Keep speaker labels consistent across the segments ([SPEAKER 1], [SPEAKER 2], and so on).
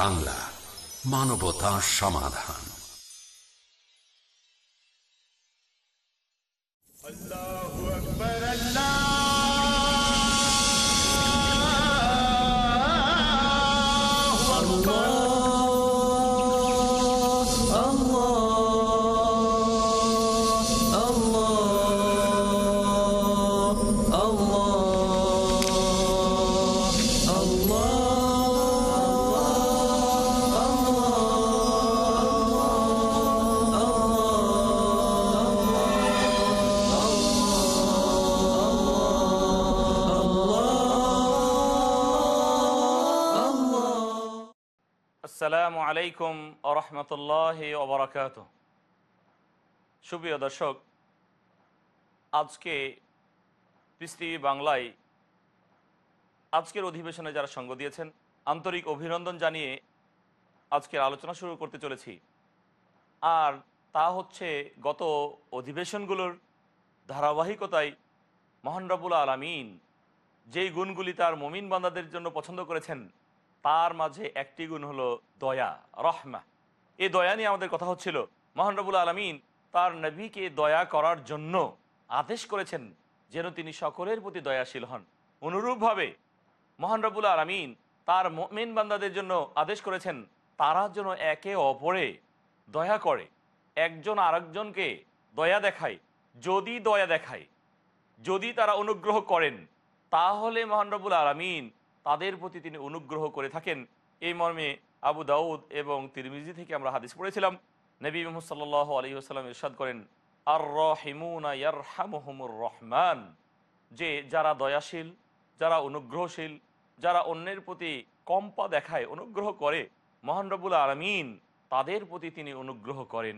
[SPEAKER 1] বাংলা মানবতা সমাধান।
[SPEAKER 2] আসসালামু আলাইকুম আরহামতুল্লাহ ওবরাকাত সুপ্রিয় দর্শক, আজকে পৃথিবী বাংলায় আজকের অধিবেশনে যারা সঙ্গ দিয়েছেন, আন্তরিক অভিনন্দন জানিয়ে আজকের আলোচনা শুরু করতে চলেছি। আর তা হচ্ছে গত অধিবেশনগুলোর ধারাবাহিকতায় মহান রবুল আলমিন যেই গুণগুলি তার মমিন বান্দাদের জন্য পছন্দ করেছেন তার মাঝে একটি গুণ হলো দয়া, রহমা। এই দয়া নিয়ে আমাদের কথা হচ্ছিল, মহান রবুল আলমিন তার নবীকে দয়া করার জন্য আদেশ করেছেন যেন তিনি সকলের প্রতি দয়াশীল হন। অনুরূপভাবে মহান রবুল আলমিন তার মেন বান্দাদের জন্য আদেশ করেছেন, তারা যেন একে অপরে দয়া করে, একজন আরেকজনকে দয়া দেখায়, যদি দয়া দেখায়, যদি তারা অনুগ্রহ করেন, তাহলে মহান রবুল আলমিন তাদের প্রতি তিনি অনুগ্রহ করে থাকেন। এই মর্মে আবু দাউদ এবং তিরমিজি থেকে আমরা হাদিস পড়েছিলাম। নবী মোহাম্মদ আলী আসসালাম ইরশাদ করেন আর রহিমুনা ইয়ারহামুর রহমান। যে যারা দয়াশীল, যারা অনুগ্রহশীল, যারা অন্যের প্রতি কম্পা দেখায়, অনুগ্রহ করে, মহান রবুল আলমিন তাদের প্রতি তিনি অনুগ্রহ করেন।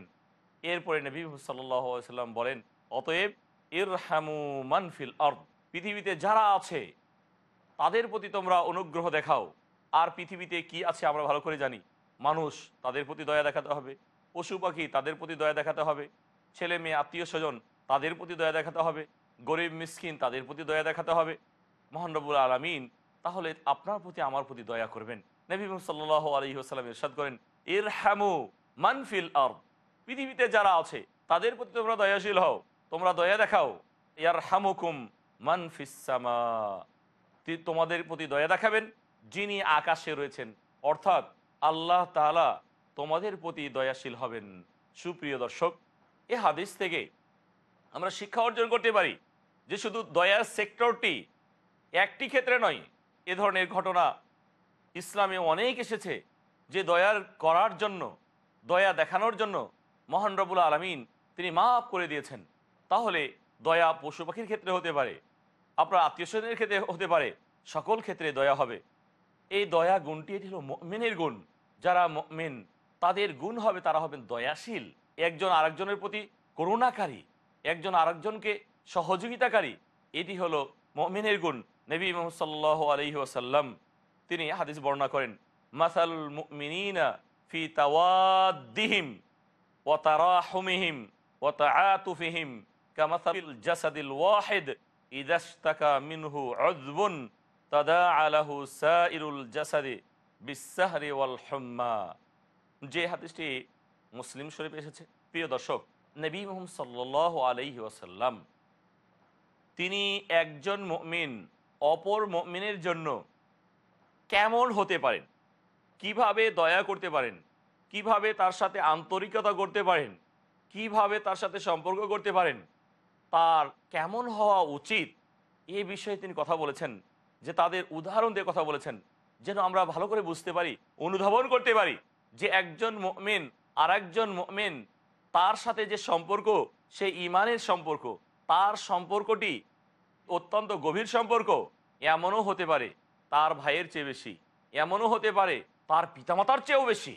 [SPEAKER 2] এরপরে নবী সাল্লাম বলেন, অতএব ইরহামু মানফিল আর্দ। পৃথিবীতে যারা আছে তাদের প্রতি তোমরা অনুগ্রহ দেখাও। আর পৃথিবীতে কি আছে আমরা ভালো করে জানি। মানুষ তাদের প্রতি দয়া দেখাতে হবে। পশু পাখি তাদের প্রতি দয়া দেখাতে হবে। ছেলে মেয়ে, আত্মীয় স্বজন তাদের প্রতি দয়া দেখাতে হবে। গরিব, মিসকিন তাদের প্রতি দয়া দেখাতে হবে। মোহানরবুল আলমিন তাহলে আপনার প্রতি আমার প্রতি দয়া করবেন। নবী সাল্লাহ আলী আসালাম ইরশাদ করেন এর হ্যামু মানফিল আর পৃথিবীতে যারা আছে, তাদের প্রতি তোমরা দয়াশীল হও, তোমরা দয়া দেখাও। ইয়ার হামুকুম মানফিসামা তোমাদের প্রতি দয়া দেখাবেন, যিনি আকাশে রয়েছেন। অর্থাৎ আল্লাহ তালা তোমাদের প্রতি দয়াশীল হবেন। সুপ্রিয় দর্শক, এ হাদিস থেকে আমরা শিক্ষা অর্জন করতে পারি যে শুধু দয়ার সেক্টরটি একটি ক্ষেত্রে নয়, এ ধরনের ঘটনা ইসলামে অনেক এসেছে যে দয়ার করার জন্য, দয়া দেখানোর জন্য মহান রবুল আলমিন তিনি মাফ করে দিয়েছেন। তাহলে দয়া পশু পাখির ক্ষেত্রে হতে পারে আপনার আত্মীয় স্বজনের ক্ষেত্রে হতে পারে, সকল ক্ষেত্রে দয়া হবে। এই দয়া গুণটি, এটি হলো মেনের গুণ। যারা মেন তাদের গুণ হবে, তারা হবেন দয়াশীল। একজন আরেকজনের প্রতি করুণাকারী, একজন আরেকজনকে সহযোগিতাকারী, এটি হলো মেনের গুণ। নবী মোহাম্মদ আলহি আসাল্লাম তিনি হাদিস বর্ণনা করেন, মাসাল মিনা ফি তাওয়াদ্দিহিম ও তাআতুফিহিম কামাসাল জাসাদিল ওয়াহিদ। ইদাস্তাকা মিনহু অজবুন তাদা আলাহু সাইরুল জাসাদি বিসাহরি ওয়াল হম্মা। যে হাদিসটি মুসলিম শরীফ এসেছে, প্রিয় দর্শক, নবী মোহাম্মদ সাল্লাহ আলহি ওয়াসাল্লাম, তিনি একজন মমিন, অপর মমিনের জন্য কেমন হতে পারেন? কীভাবে দয়া করতে পারেন? কীভাবে তার সাথে আন্তরিকতা করতে পারেন? কীভাবে তার সাথে সম্পর্ক করতে পারেন? তার কেমন হওয়া উচিত এ বিষয়ে তিনি কথা বলেছেন, যে তাদের উদাহরণ দিয়ে কথা বলেছেন, যেন আমরা ভালো করে বুঝতে পারি, অনুধাবন করতে পারি যে একজন মেন আর একজন মেন তার সাথে যে সম্পর্ক, সে ইমানের সম্পর্ক, তার সম্পর্কটি অত্যন্ত গভীর সম্পর্ক, এমনও হতে পারে তার ভাইয়ের চেয়ে বেশি, এমনও হতে পারে তার পিতামাতার চেয়েও বেশি।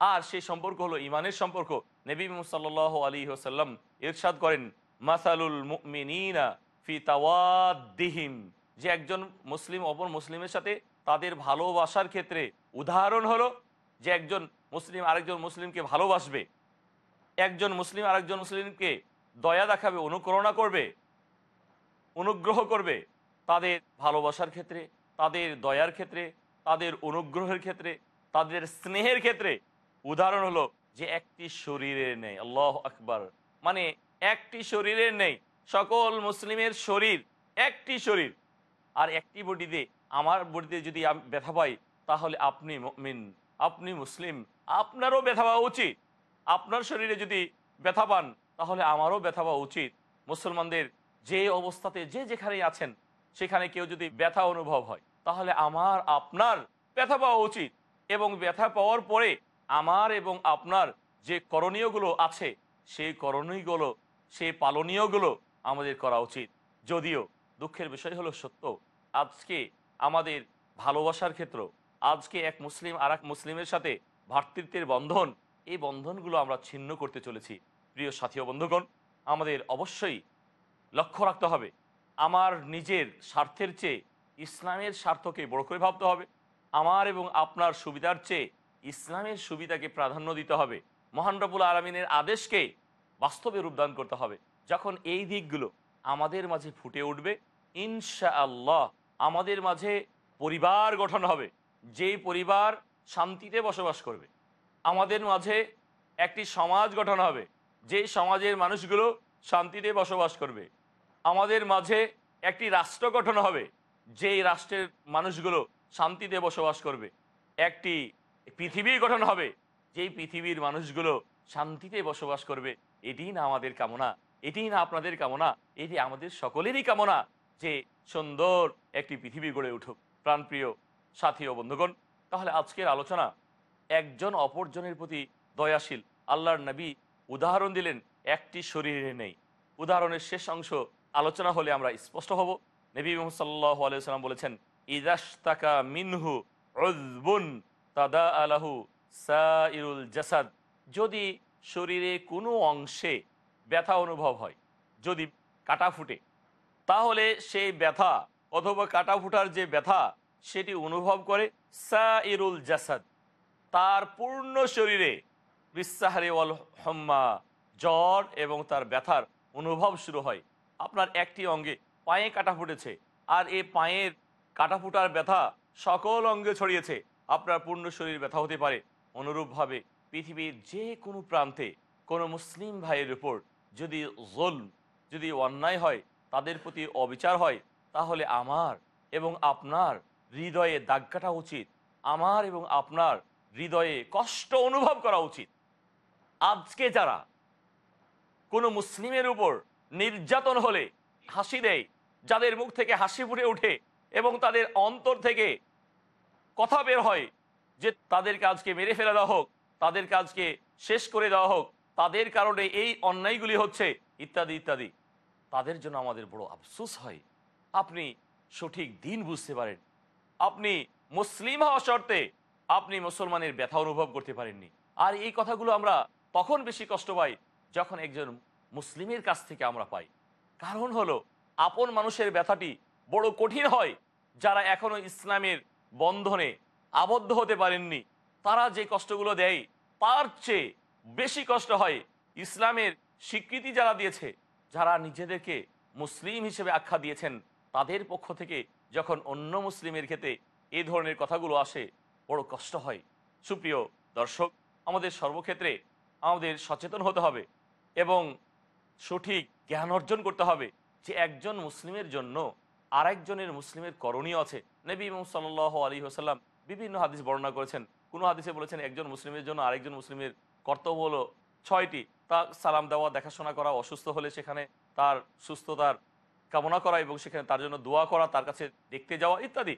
[SPEAKER 2] আর সেই সম্পর্ক হলো ইমানের সম্পর্ক। নবী সাল্লাহ আলী হোসাল্লাম ইরশাদ করেন মাসালুল মিনা ফি তাওয়াদ্দিহিম যে একজন মুসলিম, অপর মুসলিমের সাথে তাদের ভালোবাসার ক্ষেত্রে উদাহরণ হলো, যে একজন মুসলিম আরেকজন মুসলিমকে ভালোবাসবে, একজন মুসলিম আরেকজন মুসলিমকে দয়া দেখাবে, অনুকরণা করবে, অনুগ্রহ করবে, তাদের ভালোবাসার ক্ষেত্রে, তাদের দয়ার ক্ষেত্রে, তাদের অনুগ্রহের ক্ষেত্রে, তাদের স্নেহের ক্ষেত্রে উদাহরণ হলো, যে একটি শরীরে নেই। আল্লাহ আকবার। মানে একটি শরীরে নেই, সকল মুসলিমের শরীর একটি শরীর। আর একটি বডিতে, আমার বডিতে যদি ব্যথা পাই তাহলে আপনি মিন আপনি মুসলিম, আপনারও ব্যথা পাওয়া উচিত। আপনার শরীরে যদি ব্যথা পান, তাহলে আমারও ব্যথা পাওয়া উচিত। মুসলমানদের যে অবস্থাতে, যে যেখানে আছেন, সেখানে কেউ যদি ব্যথা অনুভব হয়, তাহলে আমার, আপনার ব্যথা পাওয়া উচিত। এবং ব্যথা পাওয়ার পরে, আমার এবং আপনার যে করণীয়গুলো আছে, সেই করণীয়গুলো সেই পালনীয়গুলো আমাদের করা উচিত। যদিও দুঃখের বিষয় হলো সত্য, আজকে আমাদের ভালোবাসার ক্ষেত্র, আজকে এক মুসলিম আর এক মুসলিমের সাথে ভ্রাতৃত্বের বন্ধন, এই বন্ধনগুলো আমরা ছিন্ন করতে চলেছি। প্রিয় সাথী বন্ধুগণ, আমাদের অবশ্যই লক্ষ্য রাখতে হবে, আমার নিজের স্বার্থের চেয়ে ইসলামের স্বার্থকে বড় করে ভাবতে হবে, আমার এবং আপনার সুবিধার চেয়ে ইসলামের সুবিধাকে প্রাধান্য দিতে হবে। মহান রবুল আলমিনের আদেশকে বাস্তবে রূপদান করতে হবে। যখন এই দিকগুলো আমাদের মাঝে ফুটে উঠবে ইনশা আল্লাহ আমাদের মাঝে পরিবার গঠন হবে, যেই পরিবার শান্তিতে বসবাস করবে। আমাদের মাঝে একটি সমাজ গঠন হবে, যেই সমাজের মানুষগুলো শান্তিতে বসবাস করবে। আমাদের মাঝে একটি রাষ্ট্র গঠন হবে, যেই রাষ্ট্রের মানুষগুলো শান্তিতে বসবাস করবে। একটি পৃথিবী গঠন হবে, যেই পৃথিবীর মানুষগুলো শান্তিতে বসবাস করবে। এটিই না আমাদের কামনা এটিই না আপনাদের কামনা, এটি আমাদের সকলেরই কামনা যে সুন্দর একটি পৃথিবী গড়ে উঠুক। প্রাণপ্রিয় সাথী ও বন্ধুগণ, তাহলে আজকের আলোচনা একজন অপরজনের প্রতি দয়াশীল, আল্লাহর নবী উদাহরণ দিলেন, একটি শরীরে নেই। উদাহরণের শেষ অংশ আলোচনা হলে আমরা স্পষ্ট হব। নবী মোহাম্মদ আলাইসাল্লাম বলেছেন ইদাস্তাকা মিনহু উযবুন তাদা আলাহু সাইরুল জাসাদ। যদি শরীরে কোনো অংশে ব্যথা অনুভব হয়, যদি কাটা ফুটে, তাহলে সেই ব্যথা অথবা কাটা ফুটার যে ব্যথা, সেটি অনুভব করে সাইরুল জাসাদ। তার পূর্ণ শরীরে বিশ্বাহারে ওয়াল হম্মা, জ্বর এবং তার ব্যথার অনুভব শুরু হয়। আপনার একটি অঙ্গে পায়ে কাটা ফুটেছে আর এই পায়ের কাটা ফুটার ব্যথা সকল অঙ্গে ছড়িয়েছে। আপনার পূর্ণ শরীর ব্যথা হতে পারে। অনুরূপভাবে পৃথিবীর যে কোনো প্রান্তে কোনো মুসলিম ভাইয়ের উপর যদি জোল যদি অন্যায় হয়, তাদের প্রতি অবিচার হয়, তাহলে আমার এবং আপনার হৃদয়ে দাগ কাটা উচিত। আমার এবং আপনার হৃদয়ে কষ্ট অনুভব করা উচিত। আজকে যারা কোনো মুসলিমের উপর নির্যাতন হলে হাসি দেয়, যাদের মুখ থেকে হাসি ফুটে ওঠে এবং তাদের অন্তর থেকে কথা বের হয় যে তাদেরকে আজকে মেরে ফেলে দেওয়া হোক তাদের কাজকে শেষ করে দেওয়া হোক, তাদের কারণে এই অন্যায়গুলি হচ্ছে ইত্যাদি ইত্যাদি। তাদের জন্য আমাদের বড় আফসোস হয়। আপনি সঠিক দিন বুঝতে পারেন। আপনি মুসলিম হওয়া শর্তে আপনি মুসলমানের ব্যথা অনুভব করতে পারেননি। আর এই কথাগুলো আমরা তখন বেশি কষ্ট পাই যখন একজন মুসলিমের কাছ থেকে আমরা পাই। কারণ হলো, আপন মানুষের ব্যথাটি বড় কঠিন হয় যারা এখনও ইসলামের বন্ধনে আবদ্ধ হতে পারেননি। তারা যে কষ্টগুলো দেয়, তার চেয়ে বেশি কষ্ট হয় ইসলামের স্বীকৃতি যারা দিয়েছে, যারা নিজেদেরকে মুসলিম হিসেবে আখ্যা দিয়েছেন, তাদের পক্ষ থেকে যখন অন্য মুসলিমের ক্ষেত্রে এ ধরনের কথাগুলো আসে, বড় কষ্ট হয়। সুপ্রিয় দর্শক, আমাদের সর্বক্ষেত্রে আমাদের সচেতন হতে হবে এবং সঠিক জ্ঞান অর্জন করতে হবে যে একজন মুসলিমের জন্য আরেকজনের মুসলিমের করণীয় আছে। নবী ইমাম সাল্লাহ আলী হাসাল্লাম বিভিন্ন হাদিস বর্ণনা করেছেন। কোনো হাদিসে বলেছেন একজন মুসলিমের জন্য আরেকজন মুসলিমের কর্তব্য হলো ছয়টি। তা সালাম দেওয়া, দেখাশোনা করা, অসুস্থ হলে সেখানে তার সুস্থতার কামনা করা এবং সেখানে তার জন্য দোয়া করা, তার কাছে দেখতে যাওয়া ইত্যাদি।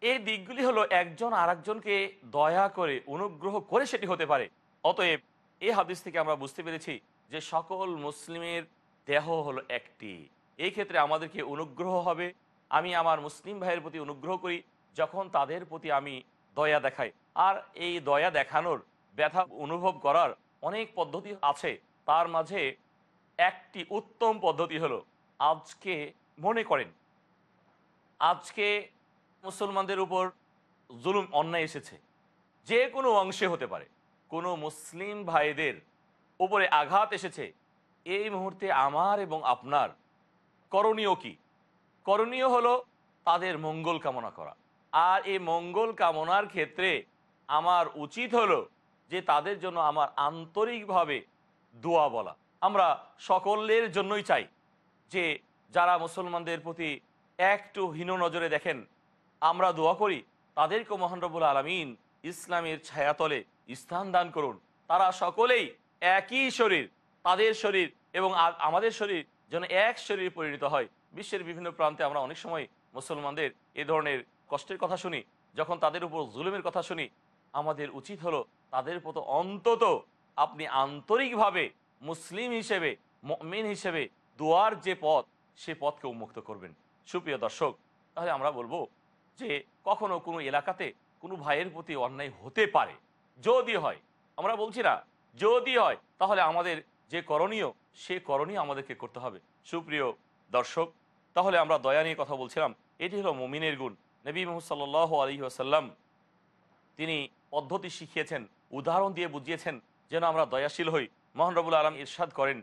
[SPEAKER 2] এই দিকগুলি হলো একজন আরেকজনকে দয়া করে, অনুগ্রহ করে সেটি হতে পারে। অতএব এই হাদিস থেকে আমরা বুঝতে পেরেছি যে সকল মুসলিমের দেহ হলো একটি। এই ক্ষেত্রে আমাদেরকে অনুগ্রহ হবে। আমি আমার মুসলিম ভাইয়ের প্রতি অনুগ্রহ করি। যখন তাদের প্রতি আমি দয়া দেখায়। আর এই দয়া দেখানোর ব্যথা অনুভব করার অনেক পদ্ধতি আছে। তার মাঝে একটি উত্তম পদ্ধতি হলো, আজকে মনে করেন, আজকে মুসলমানদের উপর জুলুম, অন্যায় এসেছে। যে কোনো অংশে হতে পারে। কোনো মুসলিম ভাইদের উপরে আঘাত এসেছে। এই মুহূর্তে আমার এবং আপনার করণীয় কি? করণীয় হলো তাদের মঙ্গল কামনা করা। আর এই মঙ্গল কামনার ক্ষেত্রে আমার উচিত হলো যে তাদের জন্য আমার আন্তরিকভাবে দোয়া বলা। আমরা সকলের জন্যই চাই যে যারা মুসলমানদের প্রতি একটু হীন নজরে দেখেন, আমরা দোয়া করি তাদেরকে মহানরবুল আলমিন ইসলামের ছায়াতলে স্থান দান করুন। তারা সকলেই একই শরীর, তাদের শরীর এবং আমাদের শরীর যেন এক শরীর পরিণত হয়। বিশ্বের বিভিন্ন প্রান্তে আমরা অনেক সময় মুসলমানদের এ ধরনের কষ্টের কথা শুনি, যখন তাদের উপর জুলুমের কথা শুনি, আমাদের উচিত হলো তাদের প্রতি অন্তত আপনি আন্তরিকভাবে মুসলিম হিসেবে, মমিন হিসেবে দোয়ার যে পথ, সে পথকে উন্মুক্ত করবেন। সুপ্রিয় দর্শক, তাহলে আমরা বলব যে কখনো কোনো এলাকাতে কোনো ভাইয়ের প্রতি অন্যায় হতে পারে। যদি হয়, আমরা বলছি না, যদি হয়, তাহলে আমাদের যে করণীয়, সে করণীয় আমাদেরকে করতে হবে। সুপ্রিয় দর্শক, তাহলে আমরা দয়া নিয়ে কথা বলছিলাম, এটি হলো মুমিনের গুণ। নবী মোহাম্মদ আলী আসাল্লাম তিনি পদ্ধতি শিখিয়েছেন, উদাহরণ দিয়ে বুঝিয়েছেন যেন আমরা দয়াশীল হই। মোহন রবুল আলম ইরশাদ করেন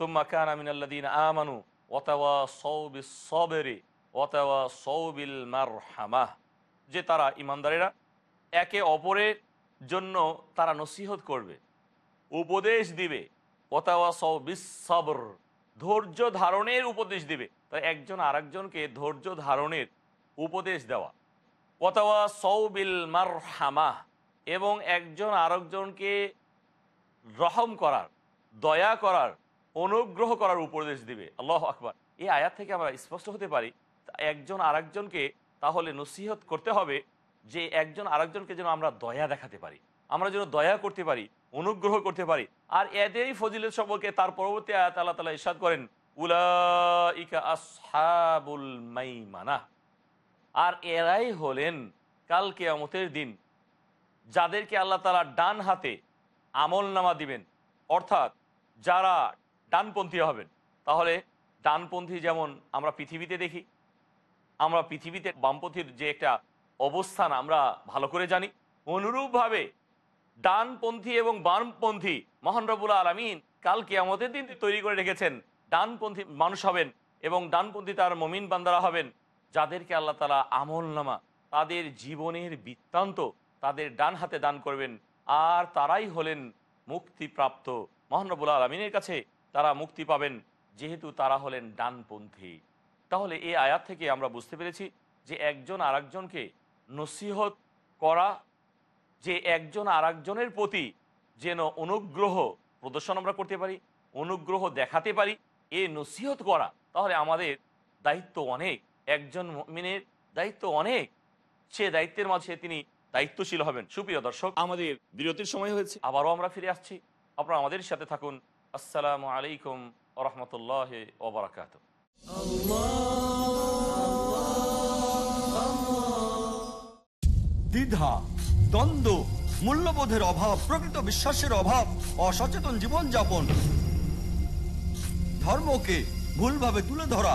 [SPEAKER 2] তুম্মা কান আমিনাল্লাদিন আমানু ওয়াতাওয়া সৌবিস সবেরে ওয়াতাওয়া সৌবিল মার হামাহ যে তারা ইমানদারেরা, একে অপরের জন্য তারা নসিহত করবে, উপদেশ দিবে। ওতাওয়া সৌবিস সবর ধৈর্য ধারণের উপদেশ দিবে। তাই একজন আরেকজনকে ধৈর্য ধারণের উপদেশ দেওয়া। ওতাওয়া সৌবিল মার হামা এবং একজন আরেকজনকে রহম করার, দয়া করার, অনুগ্রহ করার উপদেশ দিবে। আল্লাহ আকবার। এই আয়াত থেকে আমরা স্পষ্ট হতে পারি একজন আরেকজনকে তাহলে নসিহত করতে হবে যে একজন আরেকজনকে যেন আমরা দয়া দেখাতে পারি, আমরা যেন দয়া করতে পারি, অনুগ্রহ করতে পারি। আর এদেরই ফজিলত সম্পর্কে তার পরবর্তী আয়াত আল্লাহ তালা ইসাদ করেন, উলাইকা আসহাবুল মাইমানা। আর এরাই হলেন কাল কেয়ামতের দিন, যাদেরকে আল্লাহ তালা ডান হাতে আমল নামা দিবেন, অর্থাৎ যারা ডানপন্থী হবেন। তাহলে ডানপন্থী যেমন আমরা পৃথিবীতে দেখি, আমরা পৃথিবীতে বামপন্থীর যে একটা অবস্থান আমরা ভালো করে জানি, অনুরূপভাবে ডানপন্থী এবং বামপন্থী মহান রবুল আলমিন কালকে আমাদের দিন তৈরি করে রেখেছেন। ডানপন্থী মানুষ হবেন এবং ডানপন্থী তার মমিন বান্দারা হবেন। যাদেরকে আল্লাহ তালা আমল নামা, তাদের জীবনের বৃত্তান্ত তাদের ডান হাতে দান করবেন। আর তারাই হলেন মুক্তিপ্রাপ্ত। মহানবুল আলমিনের কাছে তারা মুক্তি পাবেন, যেহেতু তারা হলেন ডানপন্থী। তাহলে এই আয়াত থেকে আমরা বুঝতে পেরেছি যে একজন আরেকজনকে নসিহত করা, যে একজন আরেকজনের প্রতি যেন অনুগ্রহ প্রদর্শন আমরা করতে পারি, অনুগ্রহ দেখাতে পারি, এ নসিহত করা তাহলে আমাদের দায়িত্ব অনেক। একজন মিনের দায়িত্ব অনেক। সে দায়িত্বের মাঝে তিনি দায়িত্বশীল হবেন। সুপ্রিয় দর্শক আমাদের বিরতির সময় হয়েছে। আবারও আমরা ফিরে আসছি। আপনারা আমাদের সাথে থাকুন। আসসালামু আলাইকুম রহমতুল্লাহ ওবরাকাত
[SPEAKER 3] দ্বিধা দ্বন্দ্ব মূল্যবোধের অভাব প্রকৃত বিশ্বাসের অভাব অসচেতন জীবনযাপন ধর্মকে ভুলভাবে তুলে ধরা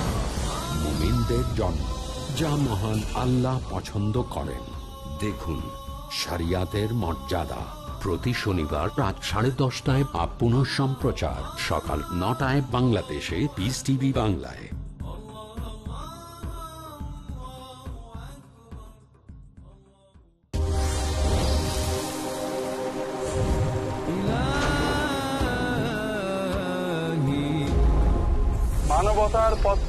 [SPEAKER 1] মুমিনদের জন্য যা মহান আল্লাহ পছন্দ করেন। দেখুন, শরিয়াতের মর্যাদা। প্রতি শনিবার রাত সাড়ে দশটায় পুনঃ সম্প্রচার সকাল নটায় বাংলাদেশে পিস টিভি বাংলায়।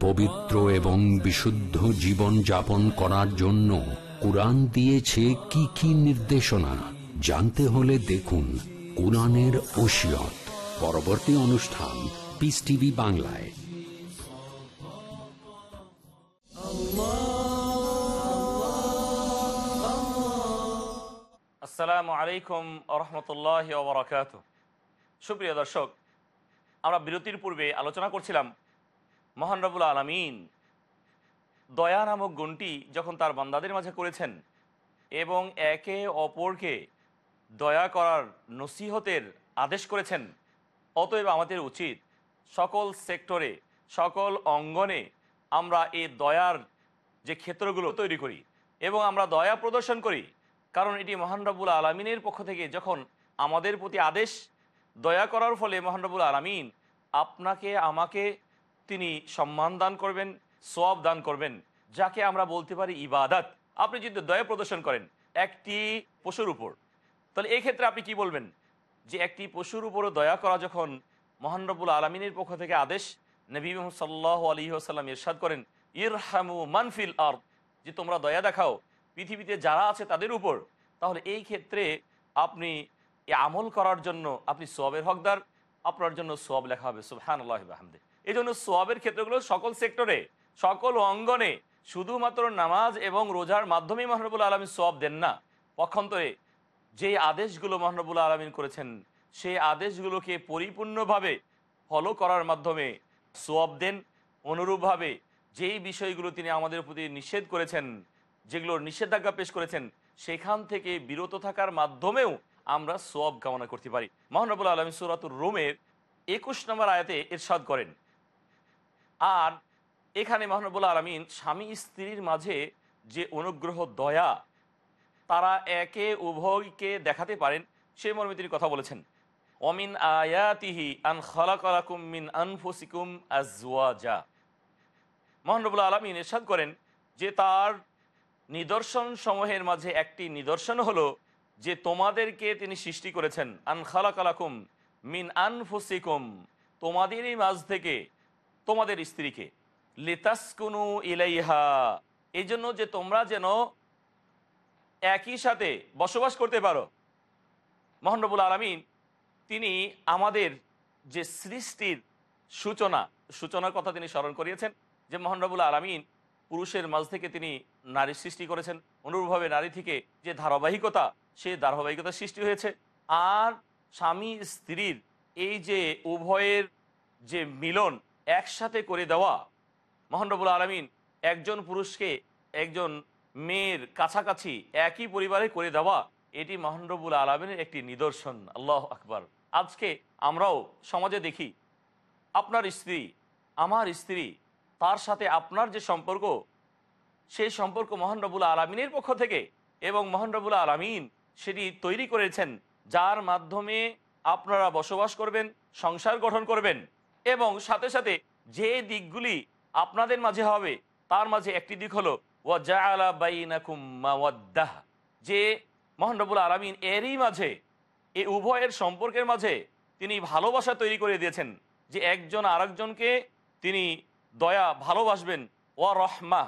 [SPEAKER 1] পবিত্র এবং বিশুদ্ধ জীবন যাপন করার জন্য কোরআন দিয়েছে কি কি নির্দেশনা? জানতে হলে দেখুন কোরআনের ওসিয়ত। পরবর্তী অনুষ্ঠান পিস টিভি বাংলায়।
[SPEAKER 2] আসসালামু আলাইকুম রহমতুল্লাহ সুপ্রিয় দর্শক আমরা বিরতির পূর্বে আলোচনা করছিলাম, মহান রবুল আলমিন দয়া নামক গুণটি যখন তার বান্দাদের মাঝে করেছেন এবং একে অপরকে দয়া করার নসিহতের আদেশ করেছেন, অতএব আমাদের উচিত সকল সেক্টরে, সকল অঙ্গনে আমরা এই দয়ার যে ক্ষেত্রগুলো তৈরি করি এবং আমরা দয়া প্রদর্শন করি। কারণ এটি মহান রব্বুল আলমিনের পক্ষ থেকে যখন আমাদের প্রতি আদেশ দয়া করার ফলে, মহান রব্বুল আলমিন, আপনাকে, আমাকে তিনি সম্মান দান করবেন সব দান করবেন, যাকে আমরা বলতে পারি ইবাদত। আপনি যদি দয়া প্রদর্শন করেন একটি পশুর উপর, তাহলে এই ক্ষেত্রে আপনি কি বলবেন? যে একটি পশুর উপরও দয়া করা যখন মহান রব্বুল আলমিনের পক্ষ থেকে আদেশ নবী সাল্লাহ আলী আসাল্লাম ইরশাদ করেন, ইরহামু মানফিল আর যে তোমরা দয়া দেখাও, পৃথিবীতে যারা আছে তাদের উপর, তাহলে এই ক্ষেত্রে আপনি এ আমল করার জন্য আপনি সোয়াবের হকদার, আপনার জন্য সোয়াব লেখা হবে সুবহান আল্লাহ আহমদে এই জন্য সোয়াবের ক্ষেত্রগুলো সকল সেক্টরে, সকল অঙ্গনে শুধুমাত্র নামাজ এবং রোজার মাধ্যমেই মহানবুল আলমী সোয়াব দেন না। পক্ষান্তরে যে আদেশগুলো মহানবুল আলমিন করেছেন, সেই আদেশগুলোকে পরিপূর্ণভাবে ফলো করার মাধ্যমে সোয়াব দেন। অনুরূপভাবে যেই বিষয়গুলো তিনি আমাদের প্রতি নিষেধ করেছেন, যেগুলোর নিষেধাজ্ঞা পেশ করেছেন, সেখান থেকে বিরত থাকার মাধ্যমেও আমরা সোয়াব কামনা করতে পারি। মহানবুল আলমী সুরাতুর রোমের একুশ নম্বর আয়াতে ইরশাদ করেন। আর এখানে মহানবুল আলমিন স্বামী স্ত্রীর মাঝে যে অনুগ্রহ, দয়া, তারা একে উভয়কে দেখাতে পারেন সেই মর্মে তিনি কথা বলেছেন। অমিন আয়াতিহি আন মিন আনফুসিকুম আজওয়াজা। মহানবুল আলমিন এরশাদ করেন যে তার নিদর্শন সমূহের মাঝে একটি নিদর্শন হলো যে তোমাদেরকে তিনি সৃষ্টি করেছেন। আন খালাকালাকুম মিন আনফুসিকুম। তোমাদেরই মাঝ থেকে তোমাদের স্ত্রীকে। লিতাসকুনু ইলাইহা। এই জন্য যে তোমরা যেন একই সাথে বসবাস করতে পারো। মহানবুল আলমিন তিনি আমাদের যে সৃষ্টির সূচনা, সূচনার কথা তিনি স্মরণ করিয়েছেন যে মহানবুল আলমিন পুরুষের মাঝ থেকে তিনি নারী সৃষ্টি করেছেন, অনুরূপভাবে নারী থেকে যে ধারাবাহিকতা, সে ধারাবাহিকতা সৃষ্টি হয়েছে। আর স্বামী স্ত্রীর এই যে উভয়ের যে মিলন একসাথে করে দেওয়া মহানবুল আলমিন একজন পুরুষকে একজন মেয়ের কাছাকাছি একই পরিবারে করে দেওয়া, এটি মহানরবুল আলমিনের একটি নিদর্শন। আল্লাহ আকবার। আজকে আমরাও সমাজে দেখি, আপনার স্ত্রী, আমার স্ত্রী, তার সাথে আপনার যে সম্পর্ক সেই সম্পর্ক মহানরবুল আলমিনের পক্ষ থেকে এবং মহানরবুল আলমিন সেটি তৈরি করেছেন, যার মাধ্যমে আপনারা বসবাস করবেন, সংসার গঠন করবেন এবং সাথে সাথে যে দিকগুলি আপনাদের মাঝে হবে, তার মাঝে একটি দিক হলো ওয়াজা বাইনাকুম মাওয়াদ্দাহ, যে মহানরবুল আলমিন এরই মাঝে এই উভয়ের সম্পর্কের মাঝে তিনি ভালোবাসা তৈরি করে দিয়েছেন, যে একজন আরেকজনকে তিনি দয়া, ভালোবাসবেন ও রহমা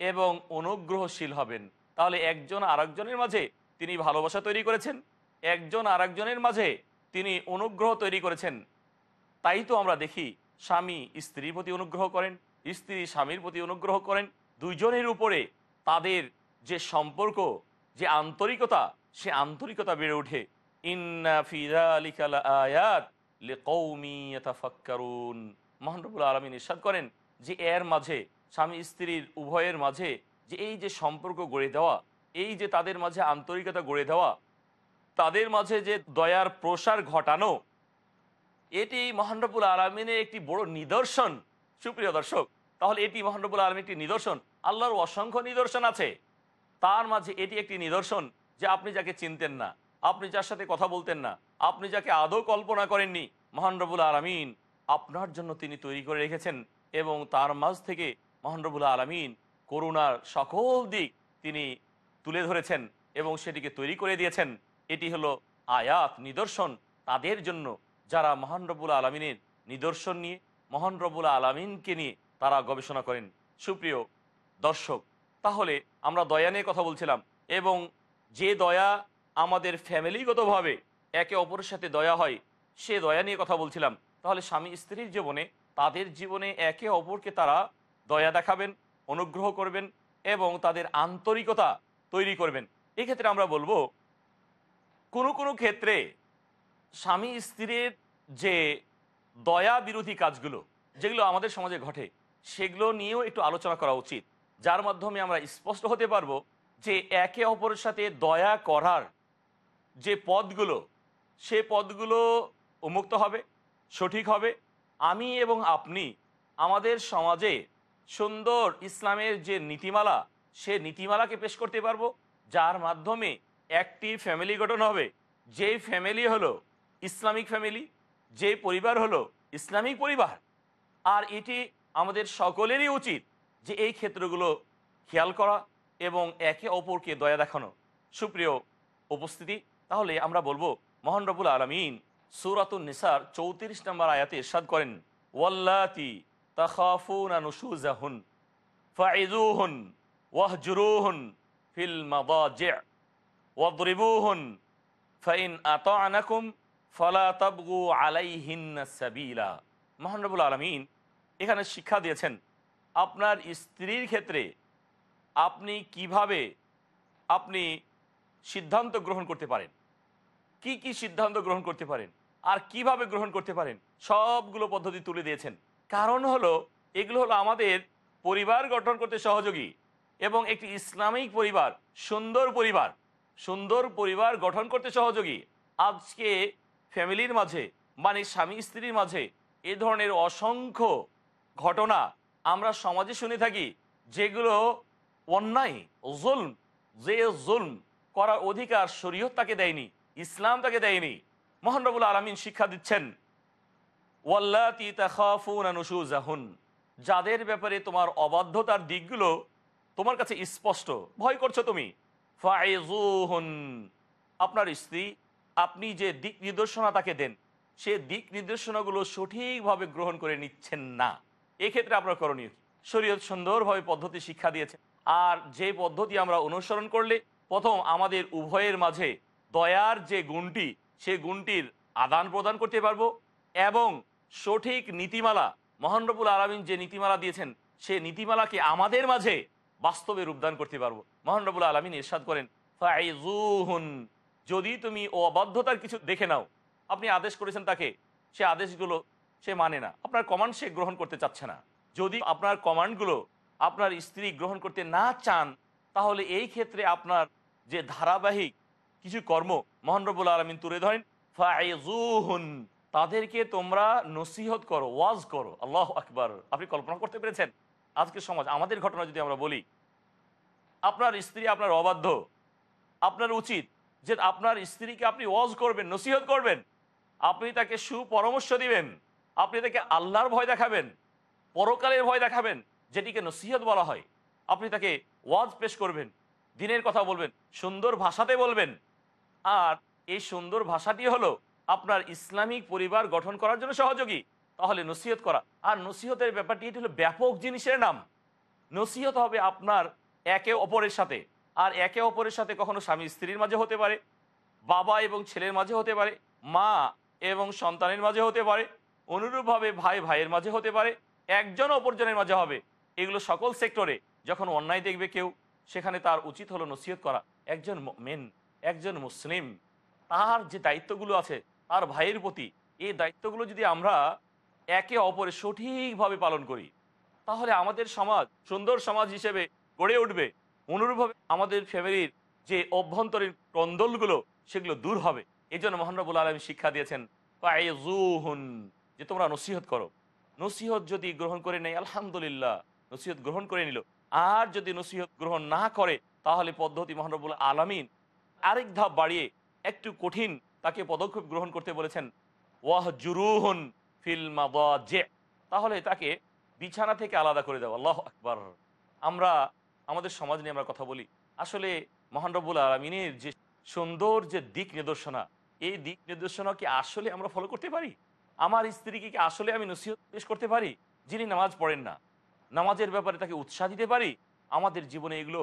[SPEAKER 2] এবং অনুগ্রহশীল হবেন। তাহলে একজন আরেকজনের মাঝে তিনি ভালোবাসা তৈরি করেছেন, একজন আরেকজনের মাঝে তিনি অনুগ্রহ তৈরি করেছেন। তাই তো আমরা দেখি, স্বামী স্ত্রীর প্রতি অনুগ্রহ করেন, স্ত্রী স্বামীর প্রতি অনুগ্রহ করেন, দুইজনের উপরে তাদের যে সম্পর্ক, যে আন্তরিকতা, সে আন্তরিকতা বেড়ে ওঠে। ইন্না ফি যালিকা লাআয়াত লিকৌমি ইয়াতাফাক্কারুন। মহান রব্বুল করেন যে এর মাঝে স্বামী স্ত্রীর উভয়ের মাঝে যে এই যে সম্পর্ক গড়ে দেওয়া, এই যে তাদের মাঝে আন্তরিকতা গড়ে দেওয়া, তাদের মাঝে যে দয়ার প্রসার ঘটানো, এটি মহানরবুল আলমিনের একটি বড় নিদর্শন। সুপ্রিয় দর্শক, তাহলে এটি মহানরবুল আলমীর একটি নিদর্শন। আল্লাহর অসংখ্য নিদর্শন আছে। তার মাঝে এটি একটি নিদর্শন যে আপনি যাকে চিনতেন না, আপনি যার সাথে কথা বলতেন না, আপনি যাকে আদৌ কল্পনা করেননি মহানরবুল আলমিন আপনার জন্য তিনি তৈরি করে রেখেছেন এবং তার মাঝ থেকে মহানরবুল আলমিন করুণার সকল দিক তিনি তুলে ধরেছেন এবং সেটিকে তৈরি করে দিয়েছেন। এটি হলো আয়াত, নিদর্শন। তাদের জন্য যারা মহান রব্বুল আলমিনের নিদর্শন নিয়ে, মহান রব্বুল আলমিনকে নিয়ে তারা গবেষণা করেন। সুপ্রিয় দর্শক, তাহলে আমরা দয়া নিয়ে কথা বলছিলাম এবং যে দয়া আমাদের ফ্যামিলিগতভাবে একে অপরের সাথে দয়া হয়, সে দয়া নিয়ে কথা বলছিলাম। তাহলে স্বামী স্ত্রীর জীবনে, তাদের জীবনে একে অপরকে তারা দয়া দেখাবেন, অনুগ্রহ করবেন এবং তাদের আন্তরিকতা তৈরি করবেন। এক্ষেত্রে আমরা বলব, কোনো কোনো ক্ষেত্রে স্বামী স্ত্রীর যে দয়া বিরোধী কাজগুলো, যেগুলো আমাদের সমাজে ঘটে, সেগুলো নিয়েও একটু আলোচনা করা উচিত। যার মাধ্যমে আমরা স্পষ্ট হতে পারব যে একে অপরের সাথে দয়া করার যে পদগুলো সে পদগুলো উন্মুক্ত হবে, সঠিক হবে। আমি এবং আপনি আমাদের সমাজে সুন্দর ইসলামের যে নীতিমালা, সে নীতিমালাকে পেশ করতে পারব, যার মাধ্যমে একটি ফ্যামিলি গঠন হবে। যেই ফ্যামিলি হলো ইসলামিক ফ্যামিলি যে পরিবার হলো ইসলামিক পরিবার। আর এটি আমাদের সকলেরই উচিত যে এই ক্ষেত্রগুলো খেয়াল করা এবং একে অপরকে দয়া দেখানো। সুপ্রিয় উপস্থিতি, তাহলে আমরা বলব, মোহন রবুল আলমিন সুরাতুন নিসার চৌত্রিশ নম্বর আয়াতে ইরশাদ করেন, ওয়াল্লাতি ফিল মহানরবুল আলমিন এখানে শিক্ষা দিয়েছেন, আপনার স্ত্রীর ক্ষেত্রে আপনি কীভাবে আপনি সিদ্ধান্ত গ্রহণ করতে পারেন? কি কি সিদ্ধান্ত গ্রহণ করতে পারেন? আর কীভাবে গ্রহণ করতে পারেন? সবগুলো পদ্ধতি তুলে দিয়েছেন। কারণ হলো, এগুলো হলো আমাদের পরিবার গঠন করতে সহযোগী এবং একটি ইসলামিক পরিবার, সুন্দর পরিবার সুন্দর পরিবার গঠন করতে সহযোগী। আজকে ফ্যামিলির মাঝে মানে স্বামী স্ত্রীর মাঝে এ ধরনের অসংখ্য ঘটনা আমরা সমাজে শুনে থাকি, যেগুলো অন্যায়, জুলম, যে জুলম করার অধিকার শরীয়ত তাকে দেয়নি, ইসলাম তাকে দেয়নি। মোহানরবুল আলমিন শিক্ষা দিচ্ছেন যাদের ব্যাপারে তোমার অবাধ্যতার দিকগুলো তোমার কাছে স্পষ্ট, ভয় করছ তুমি। আপনার স্ত্রী, আপনি যে দিক নির্দেশনা তাকে দেন, সে দিক নির্দেশনাগুলো সঠিকভাবে গ্রহণ করে নিচ্ছেন না। এক্ষেত্রে আপনার করণীয় শরীয়ত সুন্দরভাবে পদ্ধতি শিক্ষা দিয়েছে। আর যে পদ্ধতি আমরা অনুসরণ করলে, প্রথম আমাদের উভয়ের মাঝে দয়ার যে গুণটি, সে গুণটির আদান প্রদান করতে পারব এবং সঠিক নীতিমালা মহানরবুল আলমিন যে নীতিমালা দিয়েছেন, সে নীতিমালাকে আমাদের মাঝে বাস্তবে রূপদান করতে পারব। মহানরবুল আলমিন ইরশাদ করেন যদি তুমি ও অবাধ্যতার কিছু দেখে নাও, আপনি আদেশ করেছেন তাকে, সে আদেশগুলো সে মানে না। আপনার কমান্ড সে গ্রহণ করতে চাচ্ছে না। যদি আপনার কমান্ডগুলো আপনার স্ত্রী গ্রহণ করতে না চান, তাহলে এই ক্ষেত্রে আপনার যে ধারাবাহিক কিছু কর্ম মহানরবুল আলমিন তুলে ধরেন ফাইজুহুন তাদেরকে তোমরা নসিহত করো, ওয়াজ করো। আল্লাহ আকবার। আপনি কল্পনা করতে পেরেছেন? আজকের সমাজ, আমাদের ঘটনা যদি আমরা বলি, আপনার স্ত্রী আপনার অবাধ্য, আপনার উচিত যে আপনার স্ত্রীকে আপনি ওয়াজ করবেন, নসিহত করবেন। আপনি তাকে সুপরামর্শ দিবেন, আপনি তাকে আল্লাহর ভয় দেখাবেন, পরকালের ভয় দেখাবেন, যেটিকে নসিহত বলা হয়। আপনি তাকে ওয়াজ পেশ করবেন, দিনের কথা বলবেন, সুন্দর ভাষাতে বলবেন। আর এই সুন্দর ভাষাটি হলো আপনার ইসলামিক পরিবার গঠন করার জন্য সহযোগী। তাহলে নসিহত করা। আর নসিহতের ব্যাপারটি, এটি হলো ব্যাপক জিনিসের নাম। নসিহত হবে আপনার একে অপরের সাথে। আর একে অপরের সাথে কখনো স্বামী স্ত্রীর মাঝে হতে পারে, বাবা এবং ছেলের মাঝে হতে পারে, মা এবং সন্তানের মাঝে হতে পারে, অনুরূপভাবে ভাই ভাইয়ের মাঝে হতে পারে, একজন অপরজনের মাঝে হবে। এগুলো সকল সেক্টরে যখন অন্যায় দেখবে কেউ, সেখানে তার উচিত হলো নসিহত করা। একজন মেন একজন মুসলিম, তার যে দায়িত্বগুলো আছে তার ভাইয়ের প্রতি এই দায়িত্বগুলো যদি আমরা একে অপরের সঠিকভাবে পালন করি তাহলে আমাদের সমাজ সুন্দর সমাজ হিসেবে গড়ে উঠবে। অনুরূপভাবে আমাদের ফ্যামিলির যে অভ্যন্তরীণ কন্দলগুলো সেগুলো দূর হবে। এই জন্য মহানবুল আলম শিক্ষা দিয়েছেন ফায়জুহুন, যে তোমরা নসিহত করো। নসিহত যদি গ্রহণ করে নেই আলহামদুলিল্লাহ নসিহত গ্রহণ করে নিল। আর যদি নসিহত গ্রহণ না করে তাহলে পদ্ধতি মহানবুল আলমিন আরেক ধাপ বাড়িয়ে একটু কঠিন তাকে পদক্ষেপ গ্রহণ করতে বলেছেন ওয়াহ জুরুহন ফিল যে তাহলে তাকে বিছানা থেকে আলাদা করে দেওয়া আল্লাহ আকবার। আমরা, আমাদের সমাজ নিয়ে আমরা কথা বলি। আসলে মহানরবুল আলমিনের যে সুন্দর যে দিক নির্দেশনা এই দিক নির্দেশনা কি আসলে আমরা ফলো করতে পারি? আমার স্ত্রীকে কি আসলে আমি নসিহত পেশ করতে পারি? যিনি নামাজ পড়েন না, নামাজের ব্যাপারে তাকে উৎসাহ দিতে পারি? আমাদের জীবনে এগুলো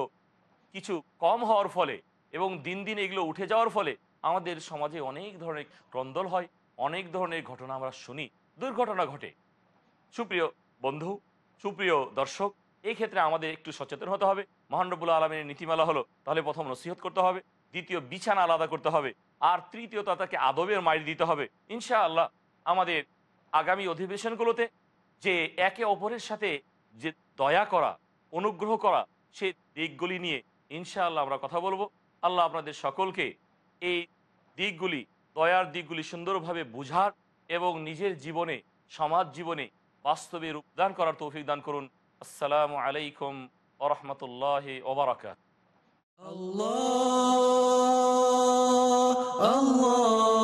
[SPEAKER 2] কিছু কম হওয়ার ফলে এবং দিন দিন এগুলো উঠে যাওয়ার ফলে আমাদের সমাজে অনেক ধরনের ক্রন্দল হয়, অনেক ধরনের ঘটনা আমরা শুনি, দুর্ঘটনা ঘটে। সুপ্রিয় বন্ধু, সুপ্রিয় দর্শক এই ক্ষেত্রে আমাদের একটু সচেতন হতে হবে। মহানরবুল আলমের নীতিমালা হলো, তাহলে প্রথম নসিহত করতে হবে, দ্বিতীয় বিছানা আলাদা করতে হবে, আর তৃতীয়ত তাকে আদবের মাইর দিতে হবে। ইনশাআল্লাহ আমাদের আগামী অধিবেশনগুলোতে যে একে অপরের সাথে যে দয়া করা, অনুগ্রহ করা, সে দিকগুলি নিয়ে ইনশাআল্লাহ আমরা কথা বলব। আল্লাহ আপনাদের সকলকে এই দিকগুলি, দয়ার দিকগুলি সুন্দরভাবে বুঝার এবং নিজের জীবনে, সমাজ জীবনে বাস্তবে রূপদান করার তৌফিক দান করুন। আসসালামু আলাইকুম ওরহমতুল্লাহ ওবরাকাত
[SPEAKER 1] সমানতা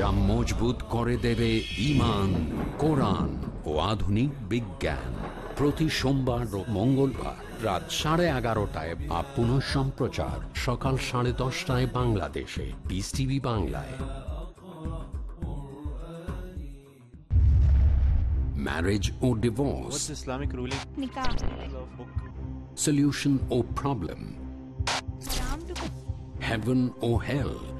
[SPEAKER 1] যা মজবুত করে দেবে ইমান কোরআন ও আধুনিক বিজ্ঞান। প্রতি সোমবার ও মঙ্গলবার রাত সাড়ে এগারোটায় বা পুনঃ সম্প্রচার সকাল সাড়ে দশটায় বাংলাদেশে। পিস টিভি বাংলায়। Marriage O divorce
[SPEAKER 4] Islamic
[SPEAKER 1] problem
[SPEAKER 5] Islam to
[SPEAKER 1] heaven or hell